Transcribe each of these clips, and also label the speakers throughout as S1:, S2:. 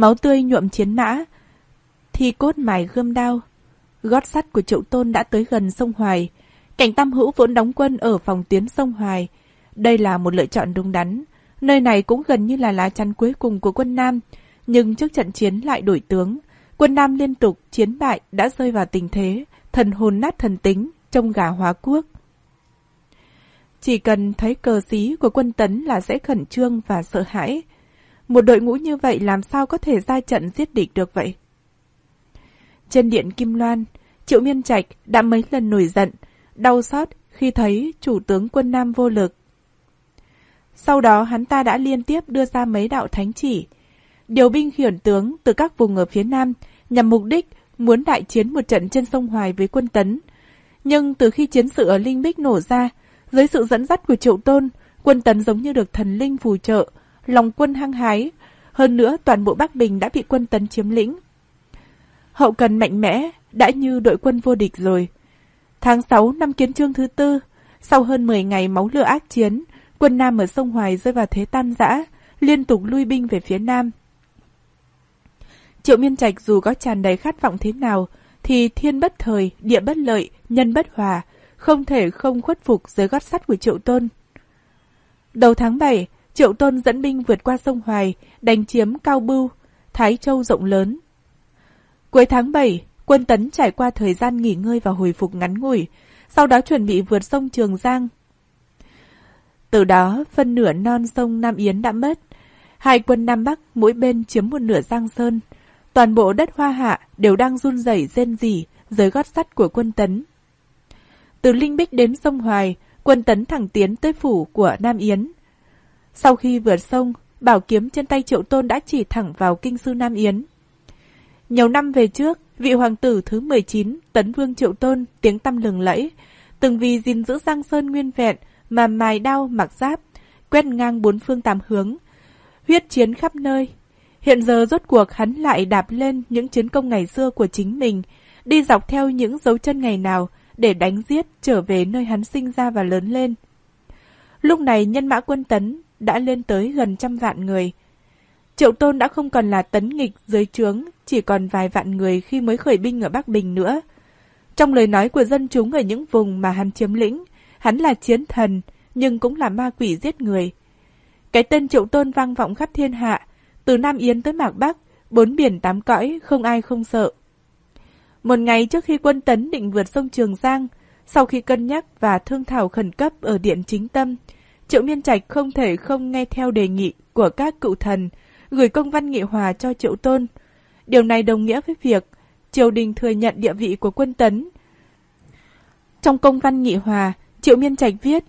S1: máu tươi nhuộm chiến mã, thi cốt mài gươm đao. Gót sắt của triệu tôn đã tới gần sông Hoài. Cảnh Tam Hữu vốn đóng quân ở phòng tuyến sông Hoài. Đây là một lựa chọn đúng đắn. Nơi này cũng gần như là lá chắn cuối cùng của quân Nam. Nhưng trước trận chiến lại đổi tướng. Quân Nam liên tục chiến bại đã rơi vào tình thế, thần hồn nát thần tính, trong gà hóa quốc. Chỉ cần thấy cờ xí của quân tấn là sẽ khẩn trương và sợ hãi. Một đội ngũ như vậy làm sao có thể ra trận giết địch được vậy? Trên điện Kim Loan, Triệu Miên Trạch đã mấy lần nổi giận, đau xót khi thấy chủ tướng quân Nam vô lực. Sau đó hắn ta đã liên tiếp đưa ra mấy đạo thánh chỉ, điều binh khiển tướng từ các vùng ở phía Nam nhằm mục đích muốn đại chiến một trận trên sông Hoài với quân Tấn. Nhưng từ khi chiến sự ở Linh Bích nổ ra, dưới sự dẫn dắt của Triệu Tôn, quân Tấn giống như được thần linh phù trợ, lòng quân hăng hái. Hơn nữa, toàn bộ Bắc Bình đã bị quân Tấn chiếm lĩnh. Hậu cần mạnh mẽ, đã như đội quân vô địch rồi. Tháng 6 năm kiến trương thứ tư, sau hơn 10 ngày máu lửa ác chiến, quân Nam ở sông Hoài rơi vào thế tan rã, liên tục lui binh về phía Nam. Triệu Miên Trạch dù có tràn đầy khát vọng thế nào, thì thiên bất thời, địa bất lợi, nhân bất hòa, không thể không khuất phục dưới gót sắt của Triệu Tôn. Đầu tháng 7, Triệu Tôn dẫn binh vượt qua sông Hoài, đánh chiếm Cao Bưu, Thái Châu rộng lớn. Cuối tháng 7, quân tấn trải qua thời gian nghỉ ngơi và hồi phục ngắn ngủi, sau đó chuẩn bị vượt sông Trường Giang. Từ đó, phân nửa non sông Nam Yến đã mất. Hai quân Nam Bắc mỗi bên chiếm một nửa Giang Sơn. Toàn bộ đất hoa hạ đều đang run rẩy rên rỉ dưới gót sắt của quân tấn. Từ Linh Bích đến sông Hoài, quân tấn thẳng tiến tới phủ của Nam Yến. Sau khi vượt sông, bảo kiếm trên tay triệu tôn đã chỉ thẳng vào kinh sư Nam Yến. Nhiều năm về trước, vị hoàng tử thứ 19, Tấn Vương Triệu Tôn, tiếng tăm lừng lẫy, từng vì gìn giữ Giang Sơn nguyên vẹn mà mài đao mặc giáp, quét ngang bốn phương tám hướng, huyết chiến khắp nơi. Hiện giờ rốt cuộc hắn lại đạp lên những chiến công ngày xưa của chính mình, đi dọc theo những dấu chân ngày nào để đánh giết trở về nơi hắn sinh ra và lớn lên. Lúc này nhân mã quân tấn đã lên tới gần trăm vạn người. Triệu Tôn đã không còn là tấn nghịch dưới trướng, chỉ còn vài vạn người khi mới khởi binh ở Bắc Bình nữa. Trong lời nói của dân chúng ở những vùng mà hắn chiếm lĩnh, hắn là chiến thần, nhưng cũng là ma quỷ giết người. Cái tên Triệu Tôn vang vọng khắp thiên hạ, từ Nam Yến tới Mạc Bắc, bốn biển tám cõi, không ai không sợ. Một ngày trước khi quân tấn định vượt sông Trường Giang, sau khi cân nhắc và thương thảo khẩn cấp ở điện chính tâm, Triệu Miên Trạch không thể không nghe theo đề nghị của các cựu thần, gửi công văn nghị hòa cho Triệu Tôn. Điều này đồng nghĩa với việc triều đình thừa nhận địa vị của quân tấn. Trong công văn nghị hòa, Triệu Miên Trạch viết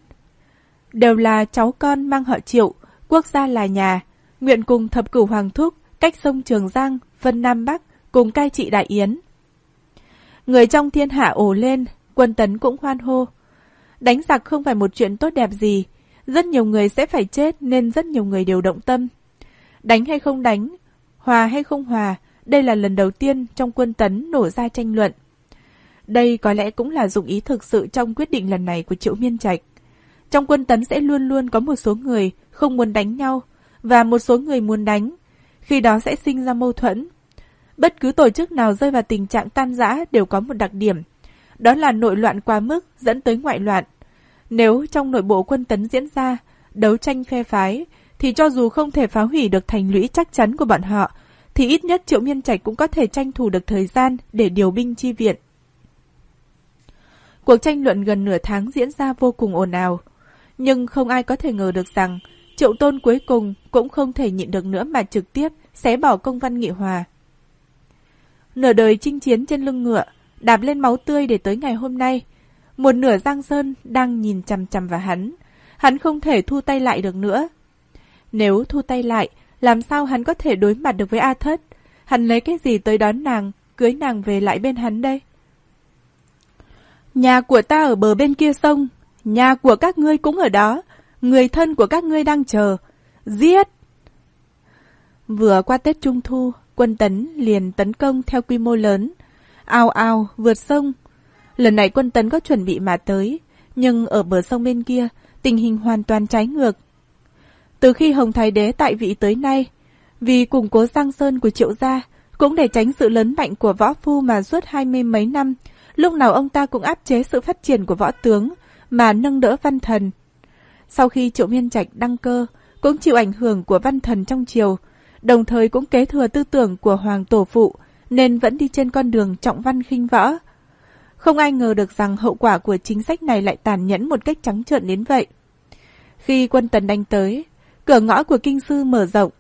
S1: Đều là cháu con mang họ Triệu, quốc gia là nhà, nguyện cùng thập cửu hoàng thúc, cách sông Trường Giang, phân Nam Bắc, cùng cai trị Đại Yến. Người trong thiên hạ ồ lên, quân tấn cũng hoan hô. Đánh giặc không phải một chuyện tốt đẹp gì, rất nhiều người sẽ phải chết nên rất nhiều người đều động tâm. Đánh hay không đánh, hòa hay không hòa, đây là lần đầu tiên trong quân tấn nổ ra tranh luận. Đây có lẽ cũng là dụng ý thực sự trong quyết định lần này của Triệu Miên Trạch. Trong quân tấn sẽ luôn luôn có một số người không muốn đánh nhau và một số người muốn đánh. Khi đó sẽ sinh ra mâu thuẫn. Bất cứ tổ chức nào rơi vào tình trạng tan rã đều có một đặc điểm. Đó là nội loạn quá mức dẫn tới ngoại loạn. Nếu trong nội bộ quân tấn diễn ra, đấu tranh phe phái, thì cho dù không thể phá hủy được thành lũy chắc chắn của bọn họ, thì ít nhất Triệu Miên Trạch cũng có thể tranh thủ được thời gian để điều binh chi viện. Cuộc tranh luận gần nửa tháng diễn ra vô cùng ồn ào, nhưng không ai có thể ngờ được rằng Triệu Tôn cuối cùng cũng không thể nhịn được nữa mà trực tiếp xé bỏ công văn nghị hòa. Nửa đời chinh chiến trên lưng ngựa, đạp lên máu tươi để tới ngày hôm nay, một nửa Giang Sơn đang nhìn chằm chằm vào hắn, hắn không thể thu tay lại được nữa. Nếu thu tay lại, làm sao hắn có thể đối mặt được với A Thất? Hắn lấy cái gì tới đón nàng, cưới nàng về lại bên hắn đây? Nhà của ta ở bờ bên kia sông, nhà của các ngươi cũng ở đó, người thân của các ngươi đang chờ. Giết! Vừa qua Tết Trung Thu, quân tấn liền tấn công theo quy mô lớn. Ao ao, vượt sông. Lần này quân tấn có chuẩn bị mà tới, nhưng ở bờ sông bên kia, tình hình hoàn toàn trái ngược. Từ khi Hồng Thái Đế tại vị tới nay, Vì củng cố giang sơn của triệu gia, cũng để tránh sự lớn mạnh của võ phu mà suốt hai mươi mấy năm, lúc nào ông ta cũng áp chế sự phát triển của võ tướng, mà nâng đỡ văn thần. Sau khi triệu miên trạch đăng cơ, cũng chịu ảnh hưởng của văn thần trong triều, đồng thời cũng kế thừa tư tưởng của hoàng tổ phụ, nên vẫn đi trên con đường trọng văn khinh võ. Không ai ngờ được rằng hậu quả của chính sách này lại tàn nhẫn một cách trắng trợn đến vậy. Khi quân tần đánh tới, cửa ngõ của kinh sư mở rộng,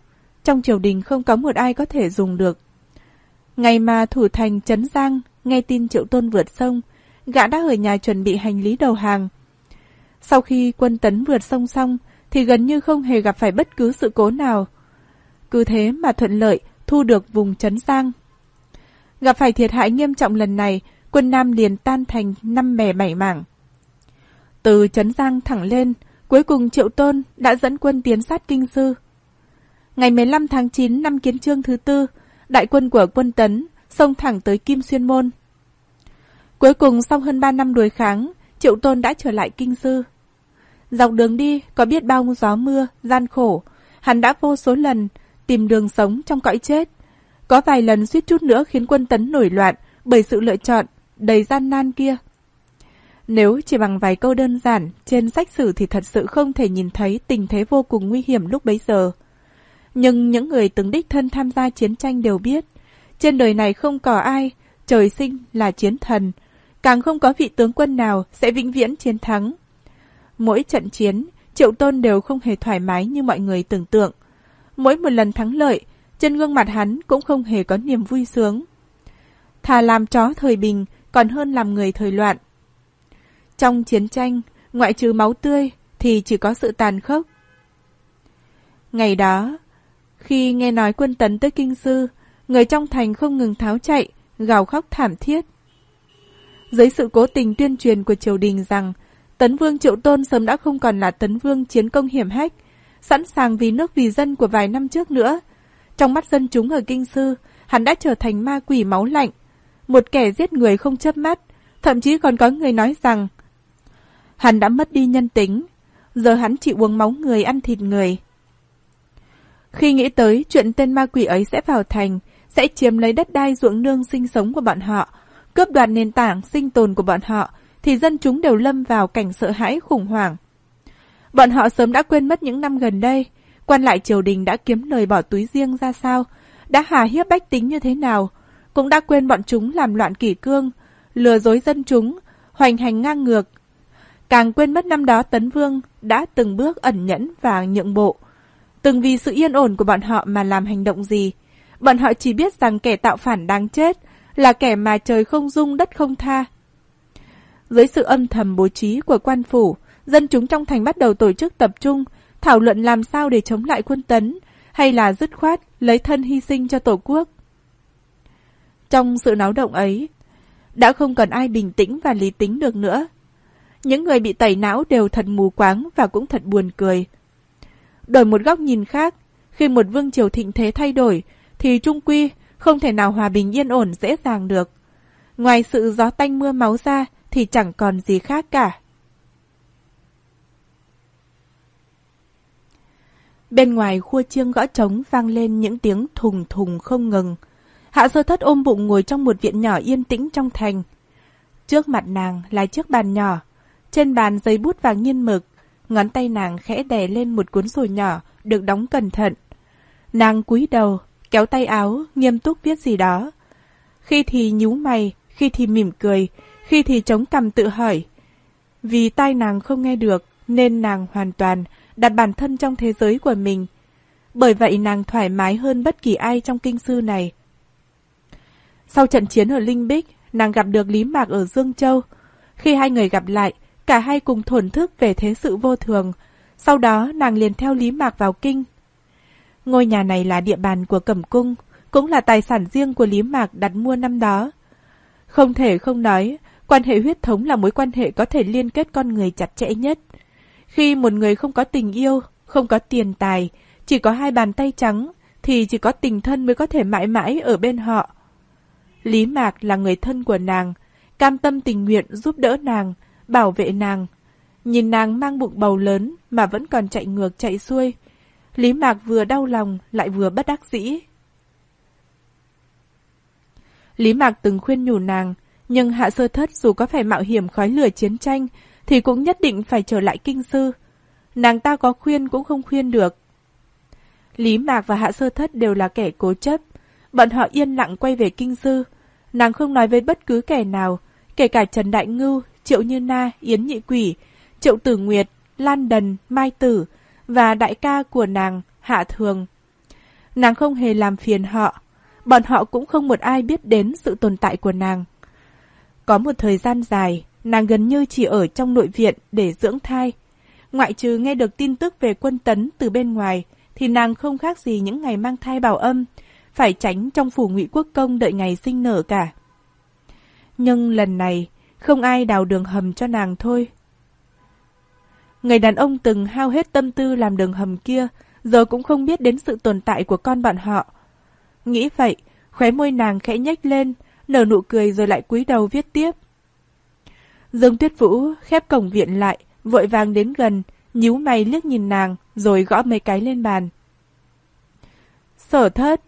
S1: trong triều đình không có một ai có thể dùng được. Ngày mà thủ thành Trấn Giang nghe tin triệu tôn vượt sông, gã đã ở nhà chuẩn bị hành lý đầu hàng. Sau khi quân tấn vượt sông xong, thì gần như không hề gặp phải bất cứ sự cố nào. Cứ thế mà thuận lợi thu được vùng Trấn Giang. Gặp phải thiệt hại nghiêm trọng lần này, quân Nam liền tan thành năm bè bảy mảng. Từ Trấn Giang thẳng lên, cuối cùng Triệu Tôn đã dẫn quân tiến sát Kinh Sư. Ngày 15 tháng 9 năm Kiến Trương thứ tư, đại quân của quân Tấn xông thẳng tới Kim Xuyên Môn. Cuối cùng sau hơn 3 năm đối kháng, Triệu Tôn đã trở lại Kinh Sư. Dọc đường đi có biết bao gió mưa, gian khổ, hắn đã vô số lần tìm đường sống trong cõi chết. Có vài lần suýt chút nữa khiến quân Tấn nổi loạn bởi sự lựa chọn đầy gian nan kia. Nếu chỉ bằng vài câu đơn giản trên sách sử thì thật sự không thể nhìn thấy tình thế vô cùng nguy hiểm lúc bấy giờ. Nhưng những người từng đích thân tham gia chiến tranh đều biết, trên đời này không có ai, trời sinh là chiến thần, càng không có vị tướng quân nào sẽ vĩnh viễn chiến thắng. Mỗi trận chiến, Triệu Tôn đều không hề thoải mái như mọi người tưởng tượng. Mỗi một lần thắng lợi, trên gương mặt hắn cũng không hề có niềm vui sướng. Thà làm chó thời bình còn hơn làm người thời loạn. Trong chiến tranh, ngoại trừ máu tươi thì chỉ có sự tàn khốc. Ngày đó, khi nghe nói quân tấn tới kinh sư, người trong thành không ngừng tháo chạy, gào khóc thảm thiết. Dưới sự cố tình tuyên truyền của triều đình rằng Tấn Vương Triệu Tôn sớm đã không còn là Tấn Vương chiến công hiểm hách, sẵn sàng vì nước vì dân của vài năm trước nữa. Trong mắt dân chúng ở Kinh Sư, hắn đã trở thành ma quỷ máu lạnh, một kẻ giết người không chớp mắt, thậm chí còn có người nói rằng hắn đã mất đi nhân tính, giờ hắn chỉ uống máu người ăn thịt người. Khi nghĩ tới chuyện tên ma quỷ ấy sẽ vào thành, sẽ chiếm lấy đất đai ruộng nương sinh sống của bọn họ, cướp đoạt nền tảng sinh tồn của bọn họ, thì dân chúng đều lâm vào cảnh sợ hãi khủng hoảng. Bọn họ sớm đã quên mất những năm gần đây, quan lại triều đình đã kiếm lời bỏ túi riêng ra sao, đã hà hiếp bách tính như thế nào, cũng đã quên bọn chúng làm loạn kỷ cương, lừa dối dân chúng, hoành hành ngang ngược. Càng quên mất năm đó Tấn Vương đã từng bước ẩn nhẫn và nhượng bộ, từng vì sự yên ổn của bọn họ mà làm hành động gì. Bọn họ chỉ biết rằng kẻ tạo phản đáng chết, là kẻ mà trời không dung đất không tha. Dưới sự âm thầm bố trí của quan phủ, dân chúng trong thành bắt đầu tổ chức tập trung, thảo luận làm sao để chống lại quân tấn, hay là dứt khoát lấy thân hy sinh cho tổ quốc. Trong sự náo động ấy, đã không còn ai bình tĩnh và lý tính được nữa. Những người bị tẩy não đều thật mù quáng và cũng thật buồn cười. Đổi một góc nhìn khác, khi một vương triều thịnh thế thay đổi, thì trung quy không thể nào hòa bình yên ổn dễ dàng được. Ngoài sự gió tanh mưa máu ra thì chẳng còn gì khác cả. Bên ngoài khua chiêng gõ trống vang lên những tiếng thùng thùng không ngừng. Hạ sơ thất ôm bụng ngồi trong một viện nhỏ yên tĩnh trong thành. Trước mặt nàng là chiếc bàn nhỏ. Trên bàn giấy bút vàng nhiên mực. Ngón tay nàng khẽ đè lên một cuốn sổ nhỏ được đóng cẩn thận. Nàng cúi đầu, kéo tay áo, nghiêm túc viết gì đó. Khi thì nhíu mày, khi thì mỉm cười, khi thì chống cằm tự hỏi. Vì tai nàng không nghe được, nên nàng hoàn toàn đặt bản thân trong thế giới của mình. Bởi vậy nàng thoải mái hơn bất kỳ ai trong kinh sư này. Sau trận chiến ở Linh Bích, nàng gặp được Lý Mạc ở Dương Châu. Khi hai người gặp lại, cả hai cùng thổn thức về thế sự vô thường. Sau đó nàng liền theo Lý Mạc vào kinh. Ngôi nhà này là địa bàn của Cẩm Cung, cũng là tài sản riêng của Lý Mạc đặt mua năm đó. Không thể không nói, quan hệ huyết thống là mối quan hệ có thể liên kết con người chặt chẽ nhất. Khi một người không có tình yêu, không có tiền tài, chỉ có hai bàn tay trắng, thì chỉ có tình thân mới có thể mãi mãi ở bên họ. Lý Mạc là người thân của nàng, cam tâm tình nguyện giúp đỡ nàng, bảo vệ nàng. Nhìn nàng mang bụng bầu lớn mà vẫn còn chạy ngược chạy xuôi. Lý Mạc vừa đau lòng lại vừa bất đắc dĩ. Lý Mạc từng khuyên nhủ nàng, nhưng Hạ Sơ Thất dù có phải mạo hiểm khói lửa chiến tranh, thì cũng nhất định phải trở lại kinh sư. Nàng ta có khuyên cũng không khuyên được. Lý Mạc và Hạ Sơ Thất đều là kẻ cố chấp. Bọn họ yên lặng quay về kinh sư. Nàng không nói với bất cứ kẻ nào, kể cả Trần Đại Ngưu, Triệu Như Na, Yến Nhị Quỷ, Triệu Tử Nguyệt, Lan Đần, Mai Tử và đại ca của nàng, Hạ Thường. Nàng không hề làm phiền họ, bọn họ cũng không một ai biết đến sự tồn tại của nàng. Có một thời gian dài, nàng gần như chỉ ở trong nội viện để dưỡng thai. Ngoại trừ nghe được tin tức về quân tấn từ bên ngoài, thì nàng không khác gì những ngày mang thai bảo âm, phải tránh trong phủ ngụy quốc công đợi ngày sinh nở cả. Nhưng lần này, không ai đào đường hầm cho nàng thôi. Người đàn ông từng hao hết tâm tư làm đường hầm kia, giờ cũng không biết đến sự tồn tại của con bọn họ. Nghĩ vậy, khóe môi nàng khẽ nhếch lên, nở nụ cười rồi lại cúi đầu viết tiếp. Dương Tuyết Vũ khép cổng viện lại, vội vàng đến gần, nhíu mày liếc nhìn nàng, rồi gõ mấy cái lên bàn. Sở thất.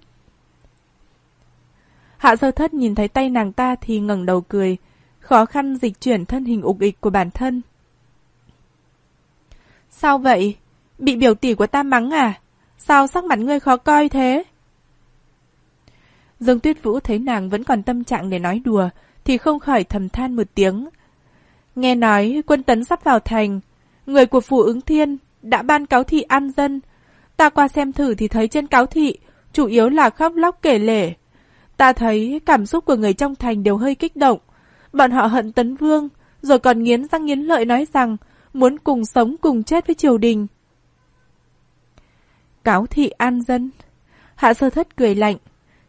S1: Hạ sơ thất nhìn thấy tay nàng ta thì ngẩng đầu cười, khó khăn dịch chuyển thân hình ục ịch của bản thân. Sao vậy? Bị biểu tỷ của ta mắng à? Sao sắc mặt ngươi khó coi thế? Dương Tuyết Vũ thấy nàng vẫn còn tâm trạng để nói đùa, thì không khỏi thầm than một tiếng. Nghe nói quân tấn sắp vào thành, người của phủ ứng thiên đã ban cáo thị an dân. Ta qua xem thử thì thấy trên cáo thị, chủ yếu là khóc lóc kể lể. Ta thấy cảm xúc của người trong thành đều hơi kích động. Bọn họ hận tấn vương, rồi còn nghiến răng nghiến lợi nói rằng muốn cùng sống cùng chết với triều đình. Cáo thị an dân. Hạ sơ thất cười lạnh.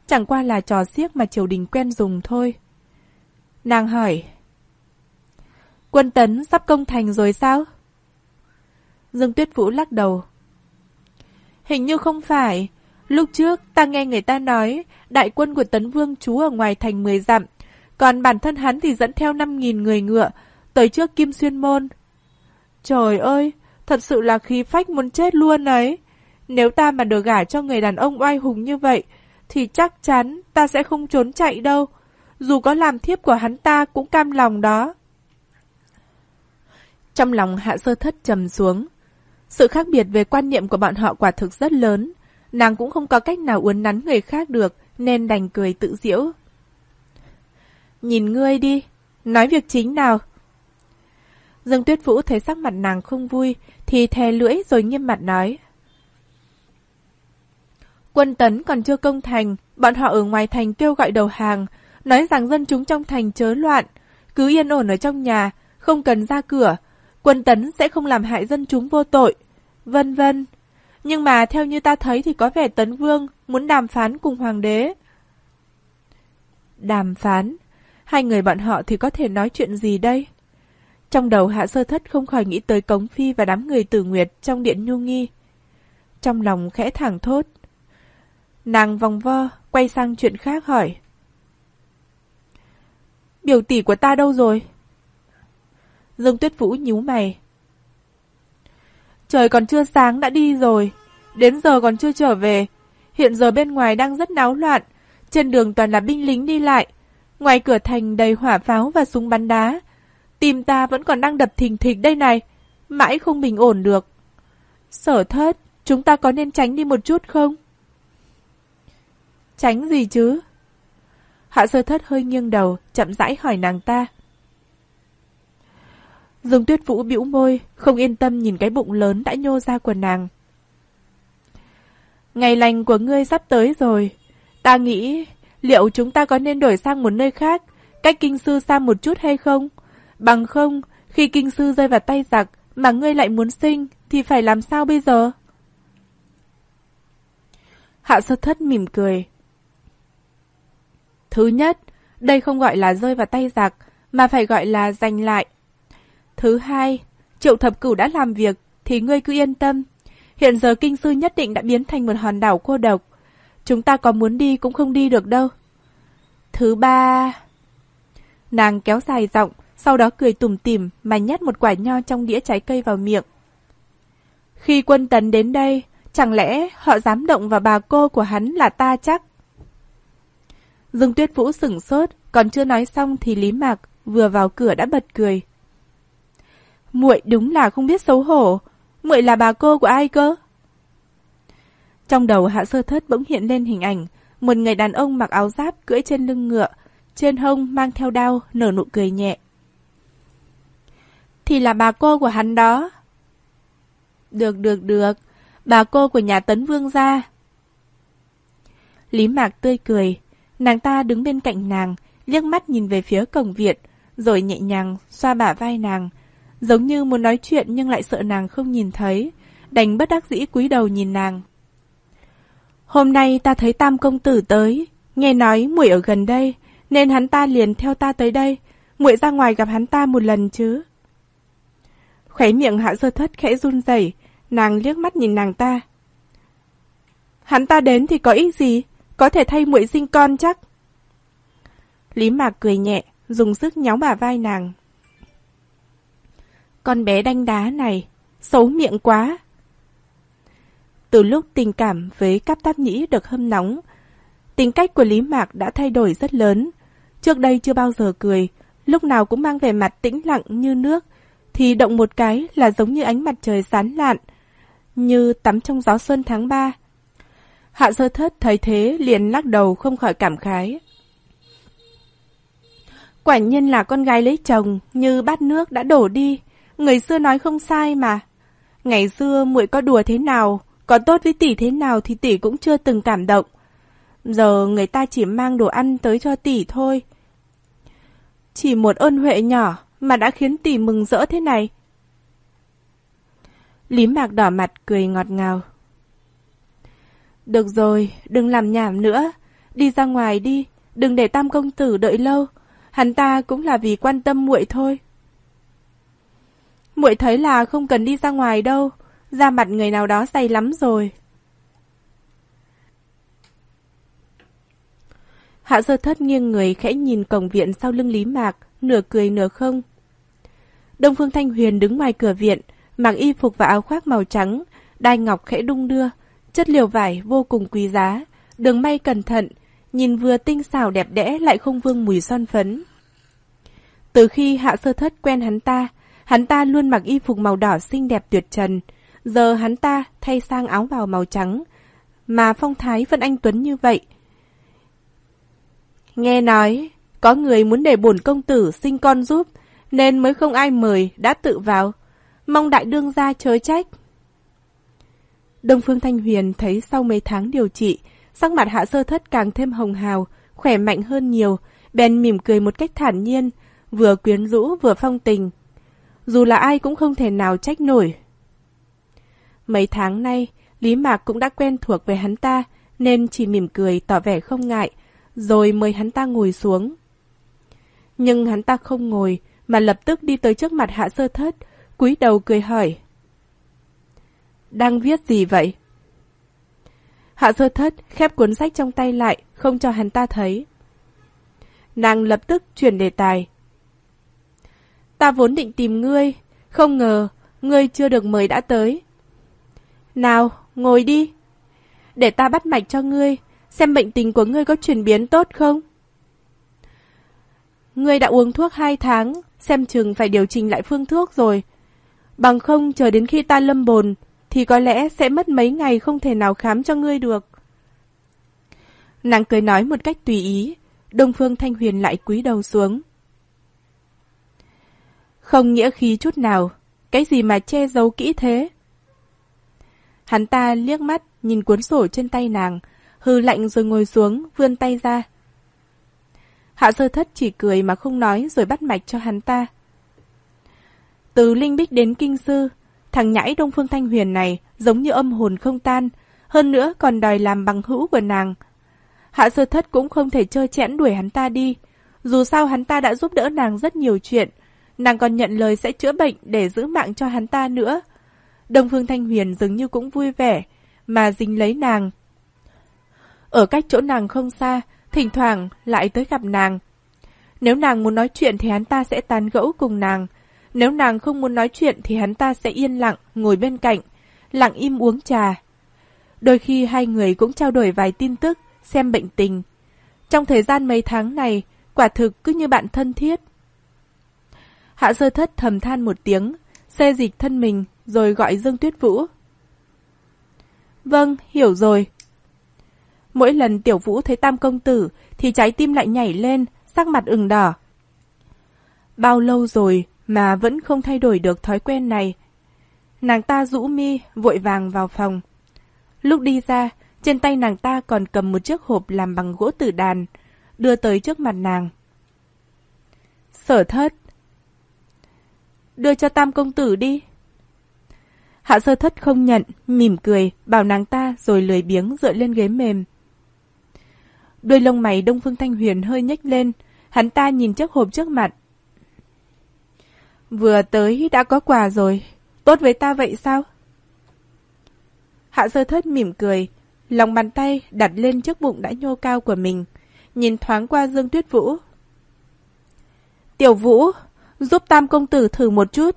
S1: Chẳng qua là trò xiếc mà triều đình quen dùng thôi. Nàng hỏi. Quân tấn sắp công thành rồi sao? Dương Tuyết Vũ lắc đầu. Hình như không phải. Lúc trước ta nghe người ta nói đại quân của Tấn Vương trú ở ngoài thành 10 dặm, còn bản thân hắn thì dẫn theo 5.000 người ngựa, tới trước Kim Xuyên Môn. Trời ơi, thật sự là khí phách muốn chết luôn ấy. Nếu ta mà được gả cho người đàn ông oai hùng như vậy, thì chắc chắn ta sẽ không trốn chạy đâu. Dù có làm thiếp của hắn ta cũng cam lòng đó. Trong lòng hạ sơ thất trầm xuống. Sự khác biệt về quan niệm của bọn họ quả thực rất lớn. Nàng cũng không có cách nào uốn nắn người khác được, nên đành cười tự diễu. Nhìn ngươi đi, nói việc chính nào. Dương Tuyết Vũ thấy sắc mặt nàng không vui, thì thè lưỡi rồi nghiêm mặt nói. Quân tấn còn chưa công thành, bọn họ ở ngoài thành kêu gọi đầu hàng, nói rằng dân chúng trong thành chớ loạn, cứ yên ổn ở trong nhà, không cần ra cửa, quân tấn sẽ không làm hại dân chúng vô tội, vân vân. Nhưng mà theo như ta thấy thì có vẻ tấn vương muốn đàm phán cùng hoàng đế. Đàm phán? Hai người bọn họ thì có thể nói chuyện gì đây? Trong đầu hạ sơ thất không khỏi nghĩ tới Cống Phi và đám người tử nguyệt trong điện nhu nghi. Trong lòng khẽ thẳng thốt. Nàng vòng vo, quay sang chuyện khác hỏi. Biểu tỷ của ta đâu rồi? Dương Tuyết Vũ nhíu mày. Trời còn chưa sáng đã đi rồi, đến giờ còn chưa trở về. Hiện giờ bên ngoài đang rất náo loạn, trên đường toàn là binh lính đi lại. Ngoài cửa thành đầy hỏa pháo và súng bắn đá. Tim ta vẫn còn đang đập thình thịch đây này, mãi không bình ổn được. Sở thất, chúng ta có nên tránh đi một chút không? Tránh gì chứ? Hạ sơ thất hơi nghiêng đầu, chậm rãi hỏi nàng ta. Dương Tuyết Vũ bĩu môi, không yên tâm nhìn cái bụng lớn đã nhô ra của nàng. Ngày lành của ngươi sắp tới rồi. Ta nghĩ, liệu chúng ta có nên đổi sang một nơi khác, cách kinh sư xa một chút hay không? Bằng không, khi kinh sư rơi vào tay giặc, mà ngươi lại muốn sinh, thì phải làm sao bây giờ? Hạ sơ thất mỉm cười. Thứ nhất, đây không gọi là rơi vào tay giặc, mà phải gọi là giành lại. Thứ hai, triệu thập cửu đã làm việc, thì ngươi cứ yên tâm. Hiện giờ kinh sư nhất định đã biến thành một hòn đảo cô độc. Chúng ta có muốn đi cũng không đi được đâu. Thứ ba... Nàng kéo dài giọng, sau đó cười tủm tỉm mà nhét một quả nho trong đĩa trái cây vào miệng. Khi quân tấn đến đây, Chẳng lẽ họ dám động vào bà cô của hắn là ta chắc? Dương Tuyết Vũ sửng sốt, còn chưa nói xong thì Lý Mạc vừa vào cửa đã bật cười. Muội đúng là không biết xấu hổ, muội là bà cô của ai cơ? Trong đầu Hạ Sơ Thất bỗng hiện lên hình ảnh một người đàn ông mặc áo giáp cưỡi trên lưng ngựa, trên hông mang theo đao, nở nụ cười nhẹ. Thì là bà cô của hắn đó. Được, được, được, bà cô của nhà Tấn Vương gia. Lý Mạc tươi cười, nàng ta đứng bên cạnh nàng, liếc mắt nhìn về phía cổng viện, rồi nhẹ nhàng xoa bả vai nàng, giống như muốn nói chuyện nhưng lại sợ nàng không nhìn thấy, đành bất đắc dĩ cúi đầu nhìn nàng. Hôm nay ta thấy tam công tử tới, nghe nói muội ở gần đây, nên hắn ta liền theo ta tới đây, muội ra ngoài gặp hắn ta một lần chứ. Khóe miệng hạ sơ thất khẽ run rẩy, nàng liếc mắt nhìn nàng ta. Hắn ta đến thì có ích gì, có thể thay muội sinh con chắc. Lý Mạc cười nhẹ, dùng sức nhéo bả vai nàng. Con bé đanh đá này, xấu miệng quá. Từ lúc tình cảm với cáp táp nhĩ được hâm nóng, tính cách của Lý Mạc đã thay đổi rất lớn. Trước đây chưa bao giờ cười, lúc nào cũng mang vẻ mặt tĩnh lặng như nước, thì động một cái là giống như ánh mặt trời sán lạn, như tắm trong gió xuân tháng 3. Hạ sơ thất thấy thế liền lắc đầu không khỏi cảm khái. Quả nhiên là con gái lấy chồng, như bát nước đã đổ đi. Người xưa nói không sai mà. Ngày xưa muội có đùa thế nào, có tốt với tỷ thế nào thì tỷ cũng chưa từng cảm động. Giờ người ta chỉ mang đồ ăn tới cho tỷ thôi. Chỉ một ơn huệ nhỏ mà đã khiến tỷ mừng rỡ thế này. Lý mạc đỏ mặt cười ngọt ngào. Được rồi, đừng làm nhảm nữa. Đi ra ngoài đi, đừng để tam công tử đợi lâu. Hắn ta cũng là vì quan tâm muội thôi. Muội thấy là không cần đi ra ngoài đâu, da mặt người nào đó dày lắm rồi. Hạ sơ thất nghiêng người khẽ nhìn cổng viện sau lưng Lý Mạc, nửa cười nửa không. Đông Phương Thanh Huyền đứng ngoài cửa viện, mặc y phục và áo khoác màu trắng, đai ngọc khẽ đung đưa, chất liều vải vô cùng quý giá, đường may cẩn thận, nhìn vừa tinh xảo đẹp đẽ lại không vương mùi son phấn. Từ khi hạ sơ thất quen hắn ta, hắn ta luôn mặc y phục màu đỏ xinh đẹp tuyệt trần, giờ hắn ta thay sang áo bào màu trắng, mà phong thái vẫn anh Tuấn như vậy. Nghe nói, có người muốn để bổn công tử sinh con giúp, nên mới không ai mời, đã tự vào. Mong đại đương gia chớ trách. Đông Phương Thanh Huyền thấy sau mấy tháng điều trị, sắc mặt hạ sơ thất càng thêm hồng hào, khỏe mạnh hơn nhiều, bèn mỉm cười một cách thản nhiên, vừa quyến rũ vừa phong tình. Dù là ai cũng không thể nào trách nổi. Mấy tháng nay, Lý Mạc cũng đã quen thuộc với hắn ta, nên chỉ mỉm cười tỏ vẻ không ngại, rồi mời hắn ta ngồi xuống. Nhưng hắn ta không ngồi, mà lập tức đi tới trước mặt hạ sơ thất, cúi đầu cười hỏi. Đang viết gì vậy? Hạ sơ thất khép cuốn sách trong tay lại, không cho hắn ta thấy. Nàng lập tức chuyển đề tài. Ta vốn định tìm ngươi, không ngờ ngươi chưa được mời đã tới. Nào, ngồi đi. Để ta bắt mạch cho ngươi, xem bệnh tình của ngươi có chuyển biến tốt không? Ngươi đã uống thuốc hai tháng, xem chừng phải điều chỉnh lại phương thuốc rồi. Bằng không chờ đến khi ta lâm bồn, thì có lẽ sẽ mất mấy ngày không thể nào khám cho ngươi được. Nàng cười nói một cách tùy ý, Đông Phương Thanh Huyền lại cúi đầu xuống. Không nghĩa khí chút nào, cái gì mà che giấu kỹ thế? Hắn ta liếc mắt, nhìn cuốn sổ trên tay nàng, hư lạnh rồi ngồi xuống, vươn tay ra. Hạ sơ thất chỉ cười mà không nói rồi bắt mạch cho hắn ta. Từ Linh Bích đến Kinh Sư, thằng nhãi Đông Phương Thanh Huyền này giống như âm hồn không tan, hơn nữa còn đòi làm bằng hữu của nàng. Hạ sơ thất cũng không thể chơi chẽn đuổi hắn ta đi, dù sao hắn ta đã giúp đỡ nàng rất nhiều chuyện, nàng còn nhận lời sẽ chữa bệnh để giữ mạng cho hắn ta nữa. Đông Phương Thanh Huyền dường như cũng vui vẻ, mà dính lấy nàng. Ở cách chỗ nàng không xa, thỉnh thoảng lại tới gặp nàng. Nếu nàng muốn nói chuyện thì hắn ta sẽ tán gẫu cùng nàng. Nếu nàng không muốn nói chuyện thì hắn ta sẽ yên lặng, ngồi bên cạnh, lặng im uống trà. Đôi khi hai người cũng trao đổi vài tin tức, xem bệnh tình. Trong thời gian mấy tháng này, quả thực cứ như bạn thân thiết. Hạ sơ thất thầm than một tiếng, xe dịch thân mình, rồi gọi Dương Tuyết Vũ. Vâng, hiểu rồi. Mỗi lần tiểu vũ thấy tam công tử, thì trái tim lại nhảy lên, sắc mặt ửng đỏ. Bao lâu rồi mà vẫn không thay đổi được thói quen này. Nàng ta rũ mi, vội vàng vào phòng. Lúc đi ra, trên tay nàng ta còn cầm một chiếc hộp làm bằng gỗ tử đàn, đưa tới trước mặt nàng. Sở thất. Đưa cho tam công tử đi. Hạ sơ thất không nhận, mỉm cười, bảo nàng ta rồi lười biếng dựa lên ghế mềm. Đôi lông mày Đông Phương Thanh Huyền hơi nhếch lên, hắn ta nhìn chiếc hộp trước mặt. Vừa tới đã có quà rồi, tốt với ta vậy sao? Hạ sơ thất mỉm cười, lòng bàn tay đặt lên chiếc bụng đã nhô cao của mình, nhìn thoáng qua Dương Tuyết Vũ. Tiểu Vũ, giúp Tam Công Tử thử một chút.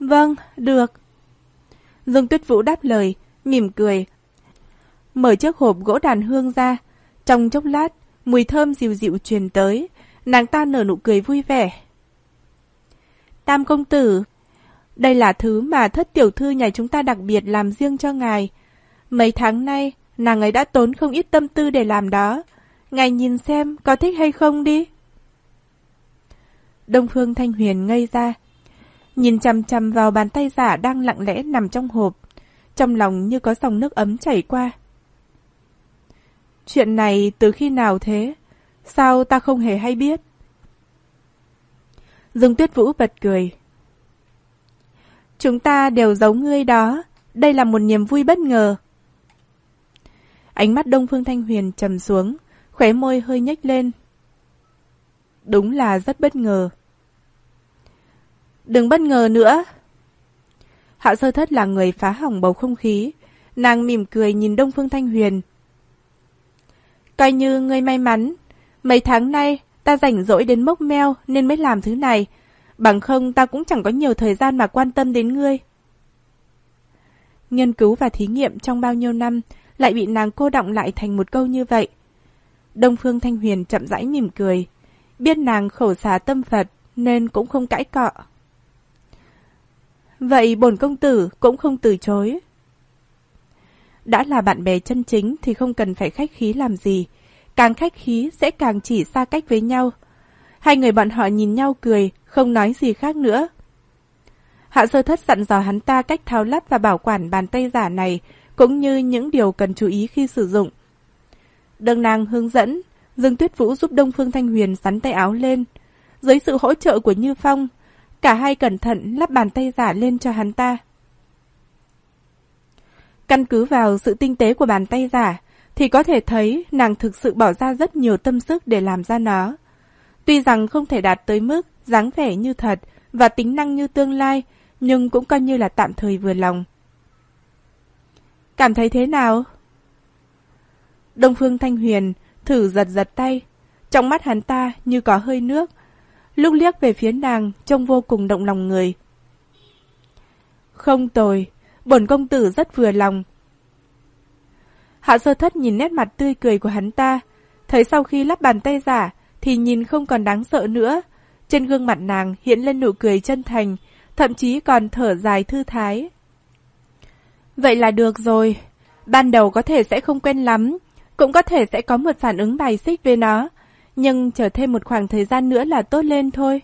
S1: Vâng, được. Dương Tuyết Vũ đáp lời, mỉm cười. Mở chiếc hộp gỗ đàn hương ra, trong chốc lát, mùi thơm dịu dịu truyền tới, nàng ta nở nụ cười vui vẻ. Tam công tử, đây là thứ mà thất tiểu thư nhà chúng ta đặc biệt làm riêng cho ngài. Mấy tháng nay, nàng ấy đã tốn không ít tâm tư để làm đó. Ngài nhìn xem có thích hay không đi. Đông Phương Thanh Huyền ngây ra, nhìn chằm chằm vào bàn tay giả đang lặng lẽ nằm trong hộp, trong lòng như có dòng nước ấm chảy qua. Chuyện này từ khi nào thế? Sao ta không hề hay biết? Dương Tuyết Vũ bật cười. Chúng ta đều giấu ngươi đó. Đây là một niềm vui bất ngờ. Ánh mắt Đông Phương Thanh Huyền trầm xuống, khóe môi hơi nhếch lên. Đúng là rất bất ngờ. Đừng bất ngờ nữa. Hạ sơ thất là người phá hỏng bầu không khí. Nàng mỉm cười nhìn Đông Phương Thanh Huyền. Coi như ngươi may mắn. Mấy tháng nay, ta rảnh rỗi đến mốc meo nên mới làm thứ này. Bằng không ta cũng chẳng có nhiều thời gian mà quan tâm đến ngươi. Nghiên cứu và thí nghiệm trong bao nhiêu năm lại bị nàng cô động lại thành một câu như vậy. Đông Phương Thanh Huyền chậm rãi mỉm cười. Biết nàng khổ xá tâm Phật nên cũng không cãi cọ. Vậy bổn công tử cũng không từ chối. Đã là bạn bè chân chính thì không cần phải khách khí làm gì. Càng khách khí sẽ càng chỉ xa cách với nhau. Hai người bọn họ nhìn nhau cười, không nói gì khác nữa. Hạ sơ thất dặn dò hắn ta cách tháo lắp và bảo quản bàn tay giả này, cũng như những điều cần chú ý khi sử dụng. Đương nàng hướng dẫn, Dương Tuyết Vũ giúp Đông Phương Thanh Huyền sắn tay áo lên. Dưới sự hỗ trợ của Như Phong, cả hai cẩn thận lắp bàn tay giả lên cho hắn ta. Căn cứ vào sự tinh tế của bàn tay giả, thì có thể thấy nàng thực sự bỏ ra rất nhiều tâm sức để làm ra nó. Tuy rằng không thể đạt tới mức dáng vẻ như thật và tính năng như tương lai, nhưng cũng coi như là tạm thời vừa lòng. Cảm thấy thế nào? Đông Phương Thanh Huyền thử giật giật tay, trong mắt hắn ta như có hơi nước. Lúc liếc về phía nàng trông vô cùng động lòng người. Không tồi, bổn công tử rất vừa lòng. Hạ sơ thất nhìn nét mặt tươi cười của hắn ta, thấy sau khi lắp bàn tay giả thì nhìn không còn đáng sợ nữa. Trên gương mặt nàng hiện lên nụ cười chân thành, thậm chí còn thở dài thư thái. Vậy là được rồi, ban đầu có thể sẽ không quen lắm, cũng có thể sẽ có một phản ứng bài xích với nó, nhưng chờ thêm một khoảng thời gian nữa là tốt lên thôi.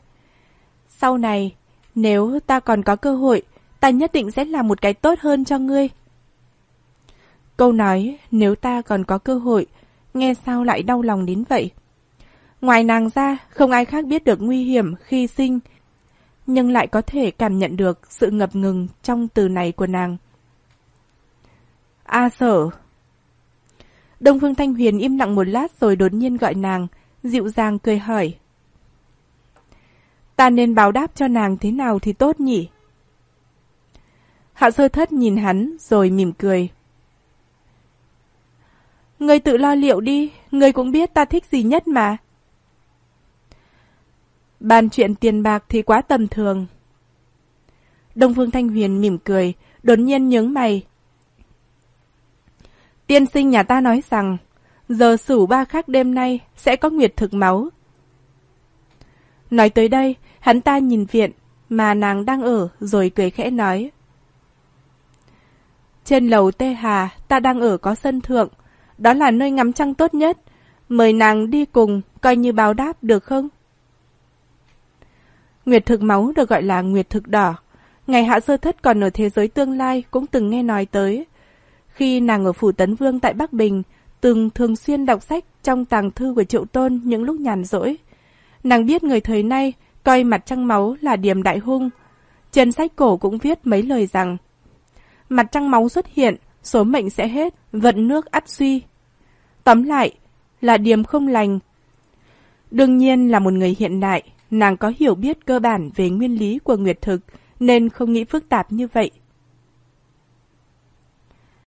S1: Sau này, nếu ta còn có cơ hội, ta nhất định sẽ làm một cái tốt hơn cho ngươi. Câu nói, nếu ta còn có cơ hội, nghe sao lại đau lòng đến vậy? Ngoài nàng ra, không ai khác biết được nguy hiểm khi sinh, nhưng lại có thể cảm nhận được sự ngập ngừng trong từ này của nàng. A sở. Đông Phương Thanh Huyền im lặng một lát rồi đột nhiên gọi nàng, dịu dàng cười hỏi. Ta nên báo đáp cho nàng thế nào thì tốt nhỉ? Hạ sơ thất nhìn hắn rồi mỉm cười. Ngươi tự lo liệu đi, ngươi cũng biết ta thích gì nhất mà. Bàn chuyện tiền bạc thì quá tầm thường. Đông Phương Thanh Huyền mỉm cười, đột nhiên nhướng mày. Tiên sinh nhà ta nói rằng, giờ sửu ba khắc đêm nay sẽ có nguyệt thực máu. Nói tới đây, hắn ta nhìn viện mà nàng đang ở rồi cười khẽ nói. Trên lầu Tê Hà, ta đang ở có sân thượng. Đó là nơi ngắm trăng tốt nhất. Mời nàng đi cùng, coi như báo đáp được không? Nguyệt thực máu được gọi là nguyệt thực đỏ. Ngày hạ sơ thất còn ở thế giới tương lai cũng từng nghe nói tới. Khi nàng ở Phủ Tấn Vương tại Bắc Bình, từng thường xuyên đọc sách trong tàng thư của Triệu Tôn những lúc nhàn rỗi. Nàng biết người thời nay coi mặt trăng máu là điểm đại hung. Trên sách cổ cũng viết mấy lời rằng Mặt trăng máu xuất hiện, số mệnh sẽ hết, vận nước ắt suy. Tóm lại, là điểm không lành. Đương nhiên là một người hiện đại, nàng có hiểu biết cơ bản về nguyên lý của nguyệt thực, nên không nghĩ phức tạp như vậy.